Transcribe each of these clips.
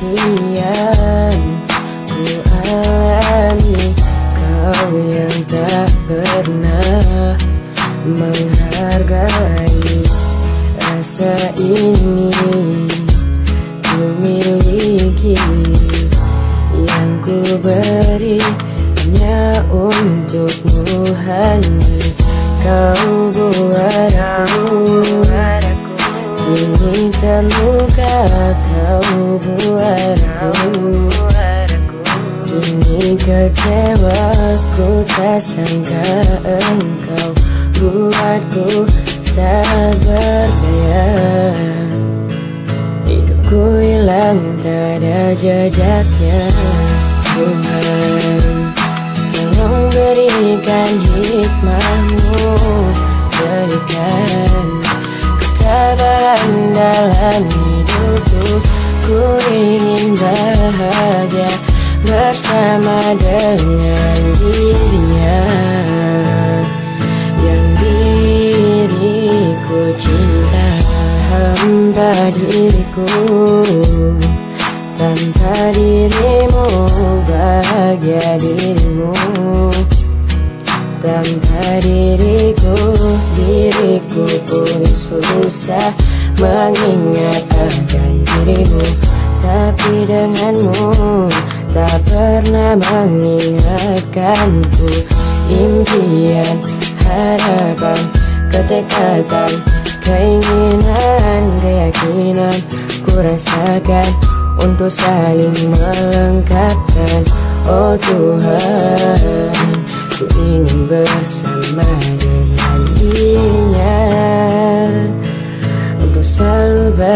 kesedihan ku alami Kau yang tak pernah menghargai Rasa ini. Ku miliki Yang ku beri hanya untukmu. Hanya Kau buat aku Kini terluka kau buat aku Kini kecewa ku tak sangka engkau Buatku tak berdaya. Hidupku hilang tak ada jejaknya. Tuhan Tolong berikan hikmahmu Berikan Ku ingin bahagia bersama dengan dirinya. Yang diriku cinta Hamba diriku. Tanpa dirimu bahagia dirimu. Tanpa diriku diriku pun susah Mengingat akan dirimu Tapi denganmu tak pernah mengingatkanku. Impian, harapan, ketekatan Keinginan, keyakinan ku rasakan untuk saling melengkapkan Oh Tuhan ku ingin bersama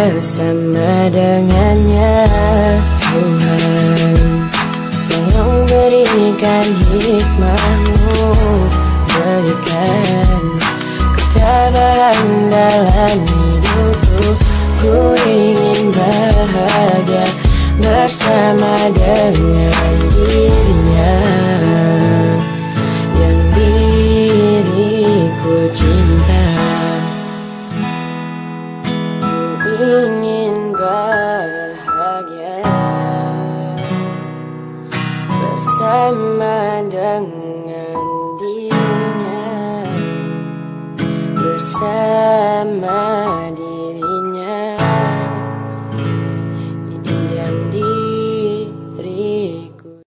bersama dengannya Tuhan. Tolong berikan hikmahmu Berikan ketabahan dalam hidupku. Ku ingin bahagia bersama dengan ingin bahagia Bersama dengan dirinya Bersama